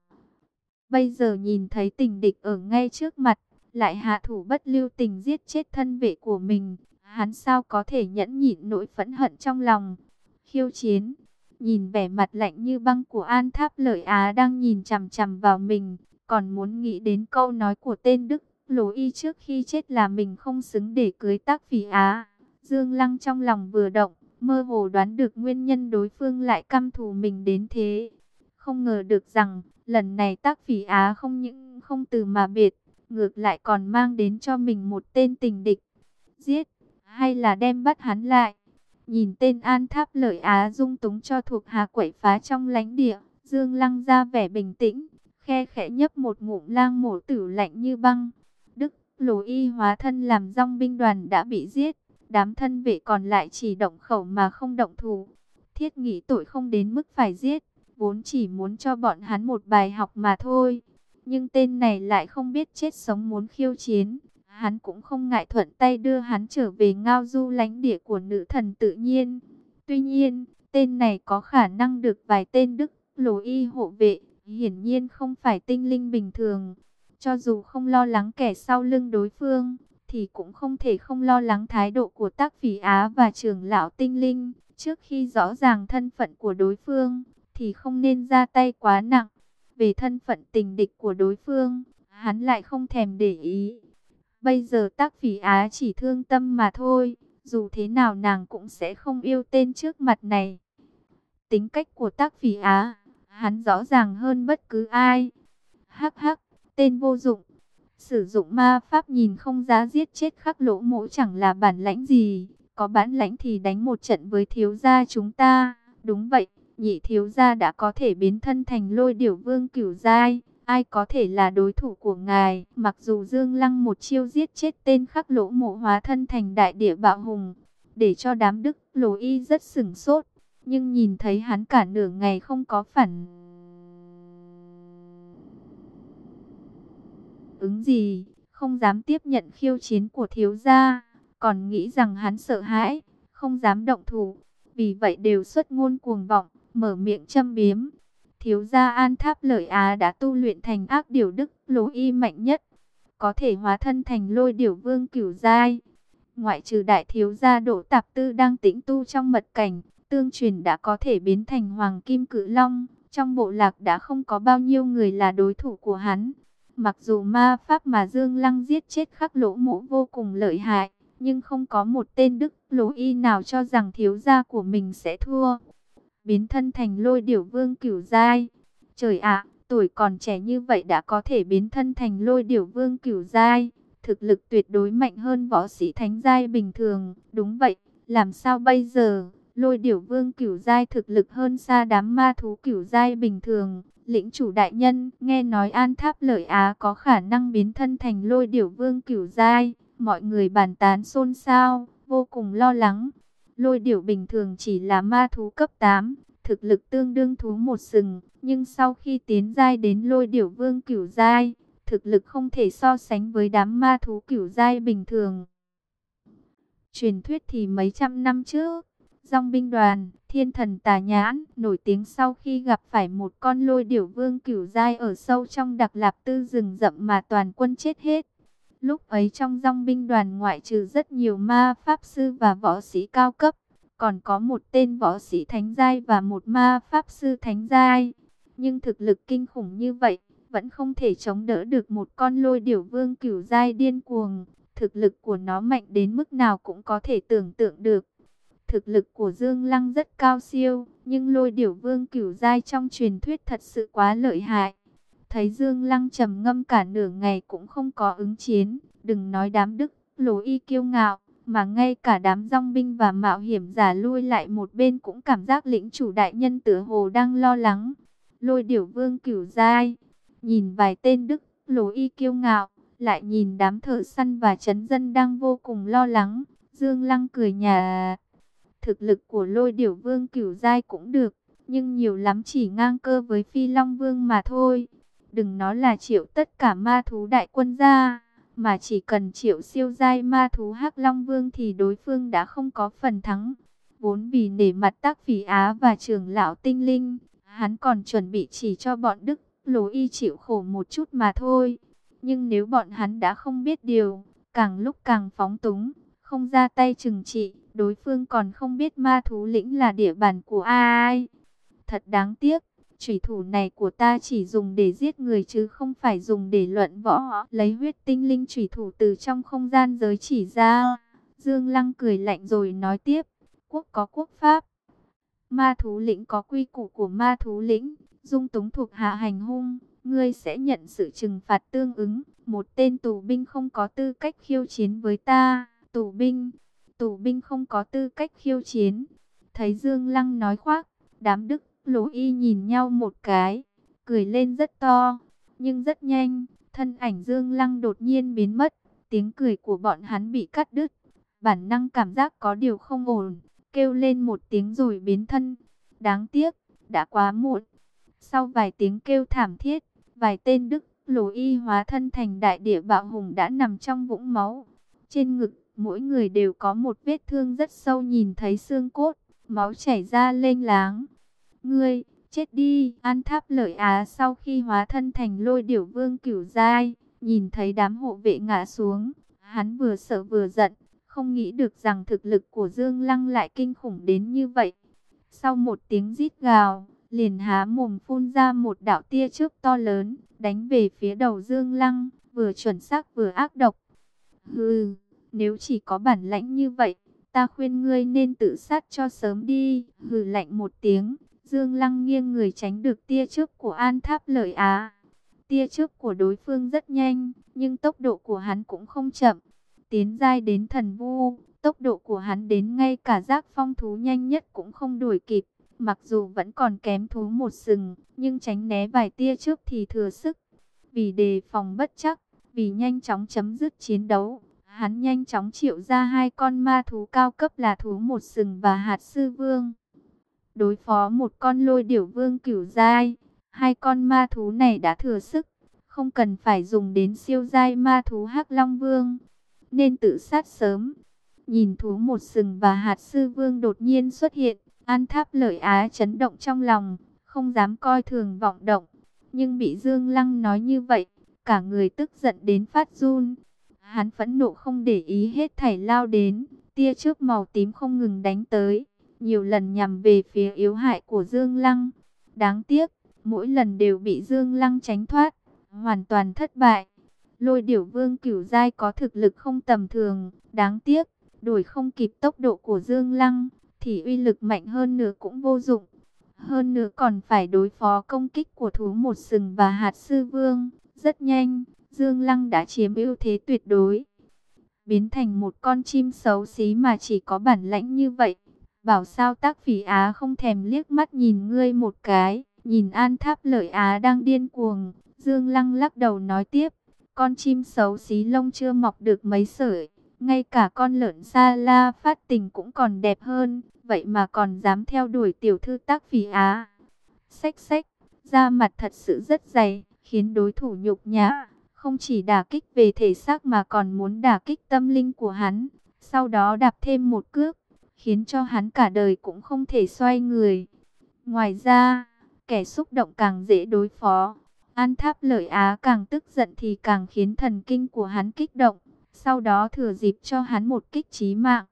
Bây giờ nhìn thấy tình địch ở ngay trước mặt, lại hạ thủ bất lưu tình giết chết thân vệ của mình, hắn sao có thể nhẫn nhịn nỗi phẫn hận trong lòng. Khiêu chiến, nhìn vẻ mặt lạnh như băng của An Tháp Lợi Á đang nhìn chằm chằm vào mình, còn muốn nghĩ đến câu nói của tên Đức Lỗ Y trước khi chết là mình không xứng để cưới tác phỉ Á. Dương Lăng trong lòng vừa động, mơ hồ đoán được nguyên nhân đối phương lại căm thù mình đến thế. Không ngờ được rằng, lần này tác phỉ Á không những không từ mà biệt, ngược lại còn mang đến cho mình một tên tình địch. Giết, hay là đem bắt hắn lại. Nhìn tên An Tháp lợi Á dung túng cho thuộc hạ quậy phá trong lánh địa, Dương Lăng ra vẻ bình tĩnh, khe khẽ nhấp một ngụm lang mổ tử lạnh như băng. Đức, lồ y hóa thân làm rong binh đoàn đã bị giết, Đám thân vệ còn lại chỉ động khẩu mà không động thủ. Thiết nghĩ tội không đến mức phải giết, vốn chỉ muốn cho bọn hắn một bài học mà thôi. Nhưng tên này lại không biết chết sống muốn khiêu chiến. Hắn cũng không ngại thuận tay đưa hắn trở về ngao du lánh địa của nữ thần tự nhiên. Tuy nhiên, Tên này có khả năng được vài tên đức lồ y hộ vệ, hiển nhiên không phải tinh linh bình thường. Cho dù không lo lắng kẻ sau lưng đối phương, thì cũng không thể không lo lắng thái độ của tác phỉ Á và trưởng lão tinh linh. Trước khi rõ ràng thân phận của đối phương, thì không nên ra tay quá nặng. Về thân phận tình địch của đối phương, hắn lại không thèm để ý. Bây giờ tác phỉ Á chỉ thương tâm mà thôi, dù thế nào nàng cũng sẽ không yêu tên trước mặt này. Tính cách của tác phỉ Á, hắn rõ ràng hơn bất cứ ai. Hắc hắc, tên vô dụng. Sử dụng ma pháp nhìn không giá giết chết khắc lỗ mỗ chẳng là bản lãnh gì. Có bản lãnh thì đánh một trận với thiếu gia chúng ta. Đúng vậy, nhị thiếu gia đã có thể biến thân thành lôi điểu vương cửu giai. Ai có thể là đối thủ của ngài? Mặc dù Dương Lăng một chiêu giết chết tên khắc lỗ mộ hóa thân thành đại địa bạo hùng. Để cho đám đức lỗ y rất sửng sốt. Nhưng nhìn thấy hắn cả nửa ngày không có phản ứng gì, không dám tiếp nhận khiêu chiến của thiếu gia, còn nghĩ rằng hắn sợ hãi, không dám động thủ, vì vậy đều xuất ngôn cuồng vọng, mở miệng châm biếm. Thiếu gia An Tháp Lợi Á đã tu luyện thành ác điều đức lỗ y mạnh nhất, có thể hóa thân thành lôi điều vương cửu giai. Ngoại trừ đại thiếu gia Đỗ Tạp Tư đang tĩnh tu trong mật cảnh, tương truyền đã có thể biến thành hoàng kim cự long. Trong bộ lạc đã không có bao nhiêu người là đối thủ của hắn. Mặc dù ma pháp mà Dương Lăng giết chết khắc lỗ mộ vô cùng lợi hại, nhưng không có một tên đức lỗ y nào cho rằng thiếu gia của mình sẽ thua. Biến thân thành lôi điểu vương cửu giai. Trời ạ, tuổi còn trẻ như vậy đã có thể biến thân thành lôi điểu vương cửu giai. Thực lực tuyệt đối mạnh hơn võ sĩ thánh giai bình thường. Đúng vậy, làm sao bây giờ? Lôi điểu vương cửu giai thực lực hơn xa đám ma thú cửu giai bình thường. Lĩnh chủ đại nhân, nghe nói An Tháp Lợi Á có khả năng biến thân thành lôi điểu vương cửu giai. Mọi người bàn tán xôn xao, vô cùng lo lắng. Lôi điểu bình thường chỉ là ma thú cấp 8, thực lực tương đương thú một sừng. Nhưng sau khi tiến giai đến lôi điểu vương cửu giai, thực lực không thể so sánh với đám ma thú cửu giai bình thường. Truyền thuyết thì mấy trăm năm trước, Dòng binh đoàn, thiên thần tà nhãn, nổi tiếng sau khi gặp phải một con lôi điểu vương cửu giai ở sâu trong đặc lạp tư rừng rậm mà toàn quân chết hết. Lúc ấy trong dòng binh đoàn ngoại trừ rất nhiều ma pháp sư và võ sĩ cao cấp, còn có một tên võ sĩ thánh giai và một ma pháp sư thánh giai. Nhưng thực lực kinh khủng như vậy, vẫn không thể chống đỡ được một con lôi điểu vương cửu giai điên cuồng. Thực lực của nó mạnh đến mức nào cũng có thể tưởng tượng được. Thực lực của Dương Lăng rất cao siêu, nhưng lôi điểu vương cửu giai trong truyền thuyết thật sự quá lợi hại. Thấy Dương Lăng trầm ngâm cả nửa ngày cũng không có ứng chiến, đừng nói đám đức, lố y kiêu ngạo, mà ngay cả đám rong binh và mạo hiểm giả lui lại một bên cũng cảm giác lĩnh chủ đại nhân tử hồ đang lo lắng. Lôi điểu vương cửu giai, nhìn vài tên đức, lố y kiêu ngạo, lại nhìn đám thợ săn và chấn dân đang vô cùng lo lắng. Dương Lăng cười nhà... Thực lực của lôi điểu vương cửu giai cũng được, nhưng nhiều lắm chỉ ngang cơ với phi long vương mà thôi. Đừng nói là triệu tất cả ma thú đại quân ra, mà chỉ cần triệu siêu giai ma thú hắc long vương thì đối phương đã không có phần thắng. Vốn vì nể mặt tác phỉ Á và trường lão tinh linh, hắn còn chuẩn bị chỉ cho bọn Đức lố y chịu khổ một chút mà thôi. Nhưng nếu bọn hắn đã không biết điều, càng lúc càng phóng túng, không ra tay trừng trị, đối phương còn không biết ma thú lĩnh là địa bàn của ai. Thật đáng tiếc, chủy thủ này của ta chỉ dùng để giết người chứ không phải dùng để luận võ. Lấy huyết tinh linh chủy thủ từ trong không gian giới chỉ ra. Dương Lăng cười lạnh rồi nói tiếp, quốc có quốc pháp. Ma thú lĩnh có quy củ của ma thú lĩnh, dung túng thuộc hạ hành hung, ngươi sẽ nhận sự trừng phạt tương ứng. Một tên tù binh không có tư cách khiêu chiến với ta, tù binh tù binh không có tư cách khiêu chiến. Thấy Dương Lăng nói khoác, đám đức lỗ y nhìn nhau một cái, cười lên rất to, nhưng rất nhanh, thân ảnh Dương Lăng đột nhiên biến mất, tiếng cười của bọn hắn bị cắt đứt, bản năng cảm giác có điều không ổn, kêu lên một tiếng rồi biến thân. Đáng tiếc, đã quá muộn. Sau vài tiếng kêu thảm thiết, vài tên đức lỗ y hóa thân thành đại địa bạo hùng đã nằm trong vũng máu. Trên ngực mỗi người đều có một vết thương rất sâu nhìn thấy xương cốt, máu chảy ra lênh láng. Ngươi, chết đi! An tháp lợi á sau khi hóa thân thành lôi điểu vương cửu giai, nhìn thấy đám hộ vệ ngã xuống, hắn vừa sợ vừa giận, không nghĩ được rằng thực lực của Dương Lăng lại kinh khủng đến như vậy. Sau một tiếng rít gào, liền há mồm phun ra một đạo tia chớp to lớn, đánh về phía đầu Dương Lăng, vừa chuẩn xác vừa ác độc. Hừ, nếu chỉ có bản lãnh như vậy, ta khuyên ngươi nên tự sát cho sớm đi. Hừ lạnh một tiếng, Dương Lăng nghiêng người tránh được tia chớp của An Tháp Lợi Á. Tia chớp của đối phương rất nhanh, nhưng tốc độ của hắn cũng không chậm. Tiến giai đến thần vu, tốc độ của hắn đến ngay cả giác phong thú nhanh nhất cũng không đuổi kịp. Mặc dù vẫn còn kém thú một sừng, nhưng tránh né vài tia trước thì thừa sức. Vì đề phòng bất chắc, vì nhanh chóng chấm dứt chiến đấu, hắn nhanh chóng triệu ra hai con ma thú cao cấp là thú một sừng và hạt sư vương. Đối phó một con lôi điểu vương cửu giai, hai con ma thú này đã thừa sức, không cần phải dùng đến siêu giai ma thú hắc long vương, nên tự sát sớm. Nhìn thú một sừng và hạt sư vương đột nhiên xuất hiện, an tháp lợi á chấn động trong lòng, không dám coi thường vọng động. Nhưng bị Dương Lăng nói như vậy, cả người tức giận đến phát run. Hắn phẫn nộ không để ý hết thảy lao đến, tia trước màu tím không ngừng đánh tới, nhiều lần nhằm về phía yếu hại của Dương Lăng. Đáng tiếc, mỗi lần đều bị Dương Lăng tránh thoát, hoàn toàn thất bại. Lôi điểu vương cửu giai có thực lực không tầm thường, đáng tiếc, đuổi không kịp tốc độ của Dương Lăng, thì uy lực mạnh hơn nữa cũng vô dụng. Hơn nữa còn phải đối phó công kích của thú một sừng và hạt sư vương. Rất nhanh, Dương Lăng đã chiếm ưu thế tuyệt đối. Biến thành một con chim xấu xí mà chỉ có bản lãnh như vậy. Bảo sao tác phỉ Á không thèm liếc mắt nhìn ngươi một cái. Nhìn An Tháp Lợi Á đang điên cuồng. Dương Lăng lắc đầu nói tiếp. Con chim xấu xí lông chưa mọc được mấy sợi. Ngay cả con lợn xa la phát tình cũng còn đẹp hơn. Vậy mà còn dám theo đuổi tiểu thư tác phỉ Á. Xách xách, da mặt thật sự rất dày khiến đối thủ nhục nhã, không chỉ đả kích về thể xác mà còn muốn đả kích tâm linh của hắn, sau đó đạp thêm một cước, khiến cho hắn cả đời cũng không thể xoay người. Ngoài ra, kẻ xúc động càng dễ đối phó, An Tháp Lợi Á càng tức giận thì càng khiến thần kinh của hắn kích động, sau đó thừa dịp cho hắn một kích chí mạng.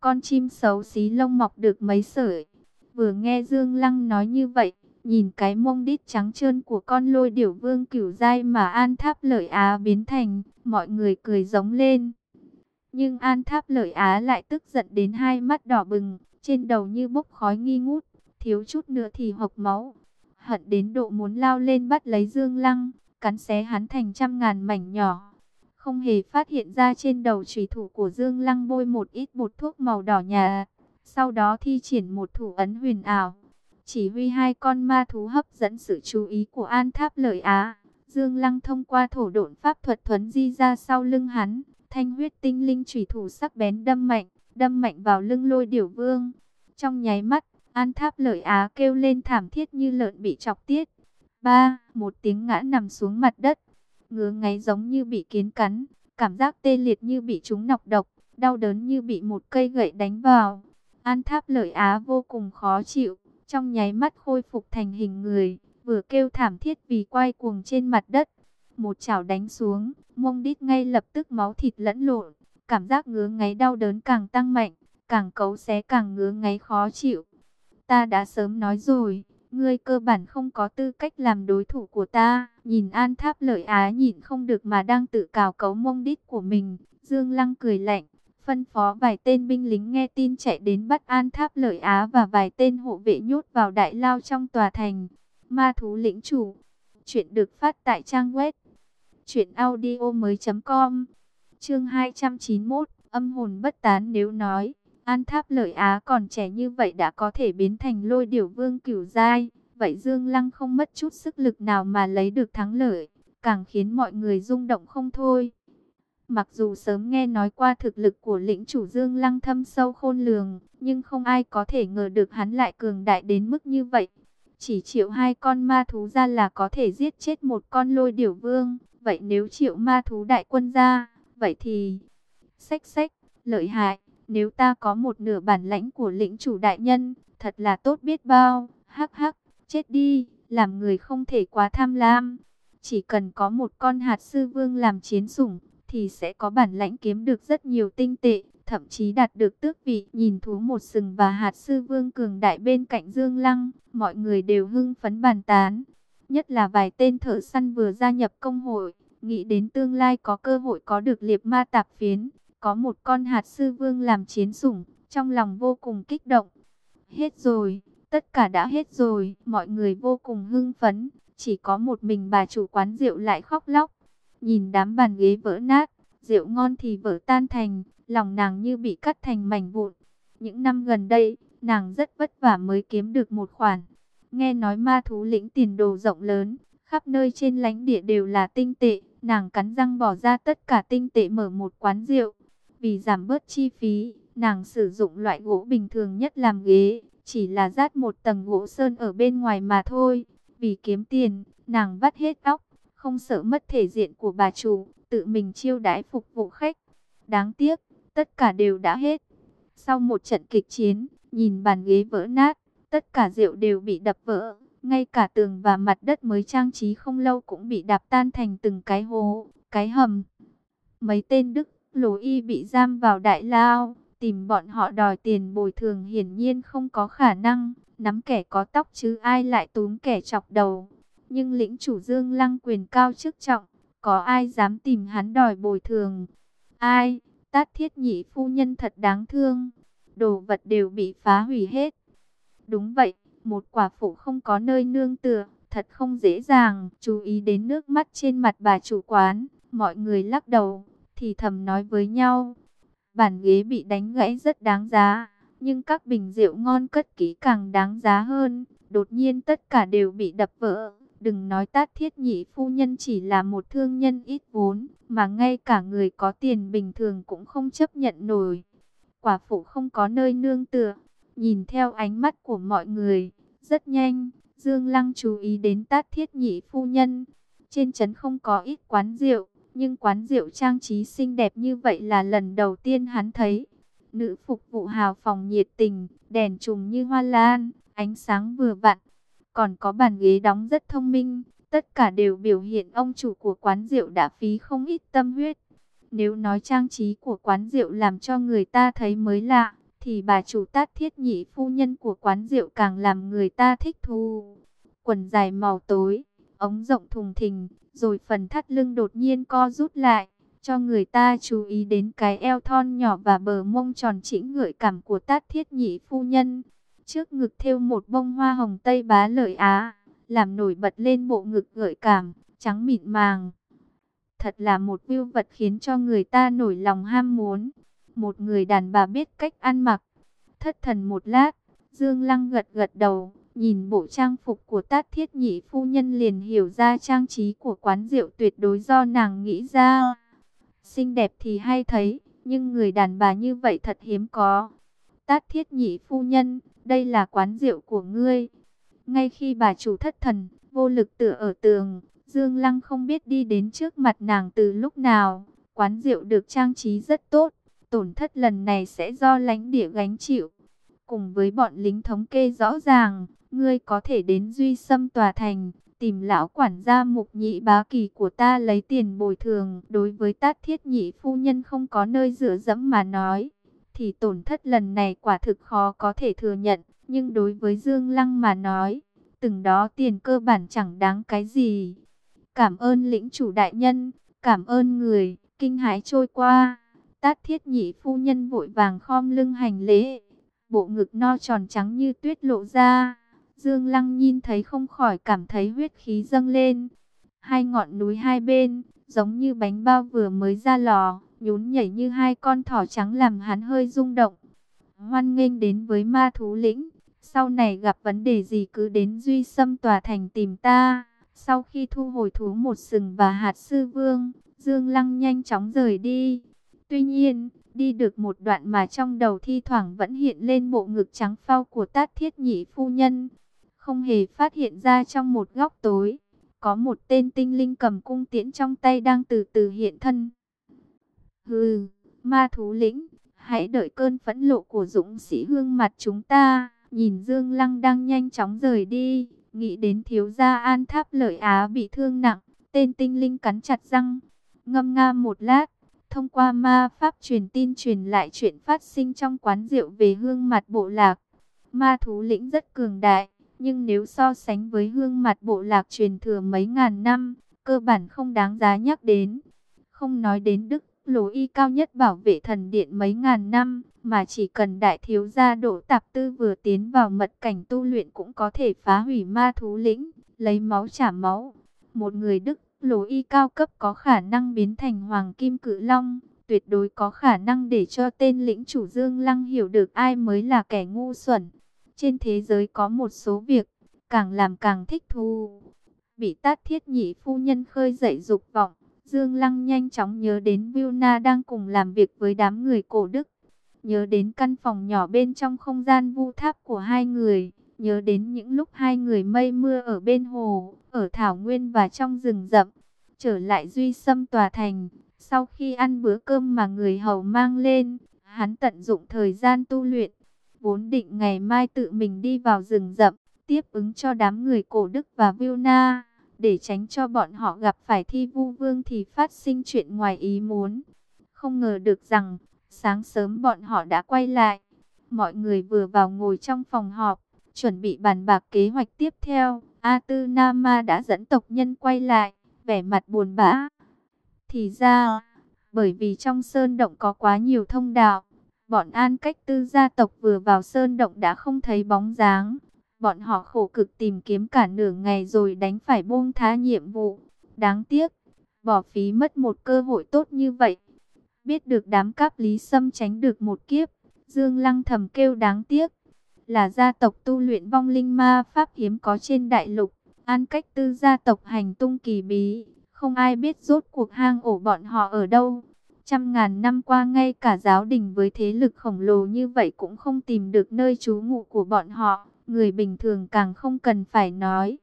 Con chim xấu xí lông mọc được mấy sợi, vừa nghe Dương Lăng nói như vậy, Nhìn cái mông đít trắng trơn của con lôi điểu vương cửu giai mà An Tháp Lợi Á biến thành, mọi người cười giống lên. Nhưng An Tháp Lợi Á lại tức giận đến hai mắt đỏ bừng, trên đầu như bốc khói nghi ngút, thiếu chút nữa thì hộc máu. Hận đến độ muốn lao lên bắt lấy Dương Lăng, cắn xé hắn thành trăm ngàn mảnh nhỏ. Không hề phát hiện ra trên đầu trùy thủ của Dương Lăng bôi một ít bột thuốc màu đỏ nhà. Sau đó thi triển một thủ ấn huyền ảo, chỉ huy hai con ma thú hấp dẫn sự chú ý của An Tháp Lợi Á. Dương Lăng thông qua thổ độn pháp thuật thuấn di ra sau lưng hắn, thanh huyết tinh linh chủy thủ sắc bén đâm mạnh, đâm mạnh vào lưng lôi điểu vương. Trong nháy mắt, An Tháp Lợi Á kêu lên thảm thiết như lợn bị chọc tiết. Ba, một tiếng ngã nằm xuống mặt đất, ngứa ngáy giống như bị kiến cắn, cảm giác tê liệt như bị trúng nọc độc, đau đớn như bị một cây gậy đánh vào. An Tháp Lợi Á vô cùng khó chịu, trong nháy mắt khôi phục thành hình người, vừa kêu thảm thiết vì quay cuồng trên mặt đất. Một chảo đánh xuống, mông đít ngay lập tức máu thịt lẫn lộn, cảm giác ngứa ngáy đau đớn càng tăng mạnh, càng cấu xé càng ngứa ngáy khó chịu. Ta đã sớm nói rồi, ngươi cơ bản không có tư cách làm đối thủ của ta. Nhìn An Tháp lợi á nhìn không được mà đang tự cào cấu mông đít của mình, Dương Lăng cười lạnh phân phó vài tên binh lính nghe tin chạy đến bắt an tháp lợi Á và vài tên hộ vệ nhốt vào đại lao trong tòa thành. Ma thú lĩnh chủ. Chuyện được phát tại trang web. Chuyện audio mới com. Chương 291. Âm hồn bất tán nếu nói. An tháp lợi Á còn trẻ như vậy đã có thể biến thành lôi điểu vương cửu giai. Vậy Dương Lăng không mất chút sức lực nào mà lấy được thắng lợi. Càng khiến mọi người rung động không thôi. Mặc dù sớm nghe nói qua thực lực của lĩnh chủ Dương Lăng thâm sâu khôn lường, nhưng không ai có thể ngờ được hắn lại cường đại đến mức như vậy. Chỉ triệu hai con ma thú ra là có thể giết chết một con lôi điểu vương. Vậy nếu triệu ma thú đại quân ra, vậy thì... Xách xách, lợi hại, Nếu ta có một nửa bản lãnh của lĩnh chủ đại nhân, thật là tốt biết bao. Hắc hắc, chết đi, làm người không thể quá tham lam. Chỉ cần có một con hạt sư vương làm chiến sủng, thì sẽ có bản lãnh kiếm được rất nhiều tinh tệ, thậm chí đạt được tước vị. Nhìn thú một sừng và hạt sư vương cường đại bên cạnh Dương Lăng, mọi người đều hưng phấn bàn tán. Nhất là vài tên thợ săn vừa gia nhập công hội, nghĩ đến tương lai có cơ hội có được liệp ma tạp phiến, có một con hạt sư vương làm chiến sủng, trong lòng vô cùng kích động. Hết rồi, tất cả đã hết rồi, mọi người vô cùng hưng phấn, chỉ có một mình bà chủ quán rượu lại khóc lóc. Nhìn đám bàn ghế vỡ nát, rượu ngon thì vỡ tan thành, lòng nàng như bị cắt thành mảnh vụn. Những năm gần đây, nàng rất vất vả mới kiếm được một khoản. Nghe nói ma thú lĩnh tiền đồ rộng lớn, khắp nơi trên lãnh địa đều là tinh tệ. Nàng cắn răng bỏ ra tất cả tinh tệ mở một quán rượu. Vì giảm bớt chi phí, nàng sử dụng loại gỗ bình thường nhất làm ghế, chỉ là rát một tầng gỗ sơn ở bên ngoài mà thôi. Vì kiếm tiền, nàng vắt hết óc, không sợ mất thể diện của bà chủ, tự mình chiêu đãi phục vụ khách. Đáng tiếc, tất cả đều đã hết. Sau một trận kịch chiến, nhìn bàn ghế vỡ nát, tất cả rượu đều bị đập vỡ. Ngay cả tường và mặt đất mới trang trí không lâu cũng bị đạp tan thành từng cái hố, cái hầm. Mấy tên Đức, lỗ y bị giam vào đại lao, tìm bọn họ đòi tiền bồi thường hiển nhiên không có khả năng. Nắm kẻ có tóc chứ ai lại túm kẻ chọc đầu. Nhưng lĩnh chủ Dương Lăng quyền cao chức trọng, có ai dám tìm hắn đòi bồi thường? Ai? Tát thiết nhị phu nhân thật đáng thương. Đồ vật đều bị phá hủy hết. Đúng vậy, một quả phụ không có nơi nương tựa, thật không dễ dàng. Chú ý đến nước mắt trên mặt bà chủ quán, mọi người lắc đầu, thì thầm nói với nhau. Bản ghế bị đánh gãy rất đáng giá, nhưng các bình rượu ngon cất kỹ càng đáng giá hơn. Đột nhiên tất cả đều bị đập vỡ. Đừng nói tát thiết nhị phu nhân chỉ là một thương nhân ít vốn, mà ngay cả người có tiền bình thường cũng không chấp nhận nổi. Quả phụ không có nơi nương tựa, nhìn theo ánh mắt của mọi người, rất nhanh, Dương Lăng chú ý đến tát thiết nhị phu nhân. Trên trấn không có ít quán rượu, nhưng quán rượu trang trí xinh đẹp như vậy là lần đầu tiên hắn thấy. Nữ phục vụ hào phòng nhiệt tình, đèn trùng như hoa lan, ánh sáng vừa vặn. Còn có bàn ghế đóng rất thông minh, tất cả đều biểu hiện ông chủ của quán rượu đã phí không ít tâm huyết. Nếu nói trang trí của quán rượu làm cho người ta thấy mới lạ, thì bà chủ tát thiết nhị phu nhân của quán rượu càng làm người ta thích thu Quần dài màu tối, ống rộng thùng thình, rồi phần thắt lưng đột nhiên co rút lại, cho người ta chú ý đến cái eo thon nhỏ và bờ mông tròn chỉnh gợi cảm của tát thiết nhị phu nhân. Trước ngực thêu một bông hoa hồng tây bá lợi Á, làm nổi bật lên bộ ngực gợi cảm, trắng mịn màng. Thật là một view vật khiến cho người ta nổi lòng ham muốn. Một người đàn bà biết cách ăn mặc. Thất thần một lát, Dương Lăng gật gật đầu, nhìn bộ trang phục của tát thiết nhị phu nhân liền hiểu ra trang trí của quán rượu tuyệt đối do nàng nghĩ ra. Xinh đẹp thì hay thấy, nhưng người đàn bà như vậy thật hiếm có. Tát thiết nhị phu nhân, đây là quán rượu của ngươi. Ngay khi bà chủ thất thần, vô lực tựa ở tường, Dương Lăng không biết đi đến trước mặt nàng từ lúc nào. Quán rượu được trang trí rất tốt, tổn thất lần này sẽ do lãnh địa gánh chịu. Cùng với bọn lính thống kê rõ ràng, ngươi có thể đến Duy xâm Tòa Thành, tìm lão quản gia mục nhị bá kỳ của ta lấy tiền bồi thường. Đối với tát thiết nhị phu nhân không có nơi dựa dẫm mà nói, thì tổn thất lần này quả thực khó có thể thừa nhận. Nhưng đối với Dương Lăng mà nói, từng đó tiền cơ bản chẳng đáng cái gì. Cảm ơn lĩnh chủ đại nhân, cảm ơn người, kinh hãi trôi qua. Tát thiết nhị phu nhân vội vàng khom lưng hành lễ, bộ ngực no tròn trắng như tuyết lộ ra. Dương Lăng nhìn thấy không khỏi cảm thấy huyết khí dâng lên. Hai ngọn núi hai bên, giống như bánh bao vừa mới ra lò, nhún nhảy như hai con thỏ trắng làm hắn hơi rung động. Hoan nghênh đến với ma thú lĩnh, sau này gặp vấn đề gì cứ đến Duy Sâm Tòa Thành tìm ta. Sau khi thu hồi thú một sừng và hạt sư vương, Dương Lăng nhanh chóng rời đi. Tuy nhiên, đi được một đoạn mà trong đầu thi thoảng vẫn hiện lên bộ ngực trắng phao của tát thiết nhị phu nhân. Không hề phát hiện ra trong một góc tối, có một tên tinh linh cầm cung tiễn trong tay đang từ từ hiện thân. Hừ, ma thú lĩnh, Hãy đợi cơn phẫn lộ của dũng sĩ hương mặt chúng ta. Nhìn Dương Lăng đang nhanh chóng rời đi, nghĩ đến thiếu gia An Tháp lợi Á bị thương nặng, tên tinh linh cắn chặt răng, ngâm nga một lát, thông qua ma pháp truyền tin truyền lại chuyện phát sinh trong quán rượu về hương mặt bộ lạc. Ma thú lĩnh rất cường đại, nhưng nếu so sánh với hương mặt bộ lạc truyền thừa mấy ngàn năm, cơ bản không đáng giá nhắc đến. Không nói đến Đức lỗ y cao nhất bảo vệ thần điện mấy ngàn năm, mà chỉ cần đại thiếu gia độ tạp tư vừa tiến vào mật cảnh tu luyện cũng có thể phá hủy ma thú lĩnh, lấy máu trả máu. Một người Đức lỗ y cao cấp có khả năng biến thành hoàng kim cự long, tuyệt đối có khả năng để cho tên lĩnh chủ Dương Lăng hiểu được ai mới là kẻ ngu xuẩn. Trên thế giới có một số việc, càng làm càng thích thú. Bị tát thiết nhị phu nhân khơi dậy dục vọng, Dương Lăng nhanh chóng nhớ đến Vilna đang cùng làm việc với đám người cổ đức. Nhớ đến căn phòng nhỏ bên trong không gian vu tháp của hai người. Nhớ đến những lúc hai người mây mưa ở bên hồ, ở thảo nguyên và trong rừng rậm. Trở lại duy xâm tòa thành. Sau khi ăn bữa cơm mà người hầu mang lên, hắn tận dụng thời gian tu luyện. Vốn định ngày mai tự mình đi vào rừng rậm, tiếp ứng cho đám người cổ đức và Vilna để tránh cho bọn họ gặp phải thi vu vương thì phát sinh chuyện ngoài ý muốn. Không ngờ được rằng, sáng sớm bọn họ đã quay lại. Mọi người vừa vào ngồi trong phòng họp, chuẩn bị bàn bạc kế hoạch tiếp theo. A Tư Nama đã dẫn tộc nhân quay lại, vẻ mặt buồn bã. Thì ra, bởi vì trong sơn động có quá nhiều thông đạo, bọn an cách tư gia tộc vừa vào sơn động đã không thấy bóng dáng. Bọn họ khổ cực tìm kiếm cả nửa ngày rồi đánh phải buông tha nhiệm vụ. Đáng tiếc, bỏ phí mất một cơ hội tốt như vậy. Biết được đám cáp lý xâm tránh được một kiếp, Dương Lăng thầm kêu đáng tiếc. Là gia tộc tu luyện vong linh ma pháp hiếm có trên đại lục. An cách tư gia tộc hành tung kỳ bí. Không ai biết rốt cuộc hang ổ bọn họ ở đâu. Trăm ngàn năm qua ngay cả giáo đình với thế lực khổng lồ như vậy cũng không tìm được nơi trú ngụ của bọn họ người bình thường càng không cần phải nói.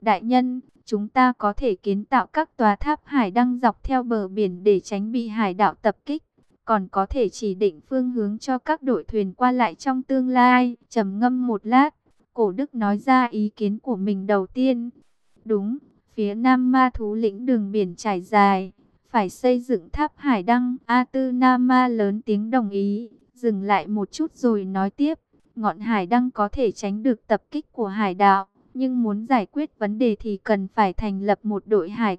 Đại nhân, chúng ta có thể kiến tạo các tòa tháp hải đăng dọc theo bờ biển để tránh bị hải đạo tập kích. Còn có thể chỉ định phương hướng cho các đội thuyền qua lại trong tương lai. trầm ngâm một lát, cổ đức nói ra ý kiến của mình đầu tiên. Đúng, phía nam ma thú lĩnh đường biển trải dài, phải xây dựng tháp hải đăng. A Tư Nama lớn tiếng đồng ý, dừng lại một chút rồi nói tiếp ngọn hải đăng có thể tránh được tập kích của hải đạo, nhưng muốn giải quyết vấn đề thì cần phải thành lập một đội hải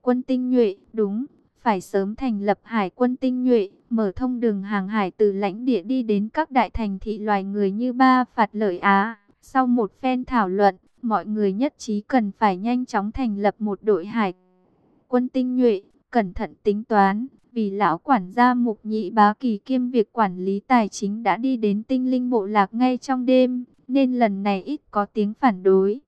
quân tinh nhuệ, đúng, phải sớm thành lập hải quân tinh nhuệ, mở thông đường hàng hải từ lãnh địa đi đến các đại thành thị loài người như Ba Phạt Lợi Á. Sau một phen thảo luận, mọi người nhất trí cần phải nhanh chóng thành lập một đội hải quân tinh nhuệ, cẩn thận tính toán, vì lão quản gia mục nhị bá kỳ kiêm việc quản lý tài chính đã đi đến tinh linh bộ lạc ngay trong đêm, nên lần này ít có tiếng phản đối.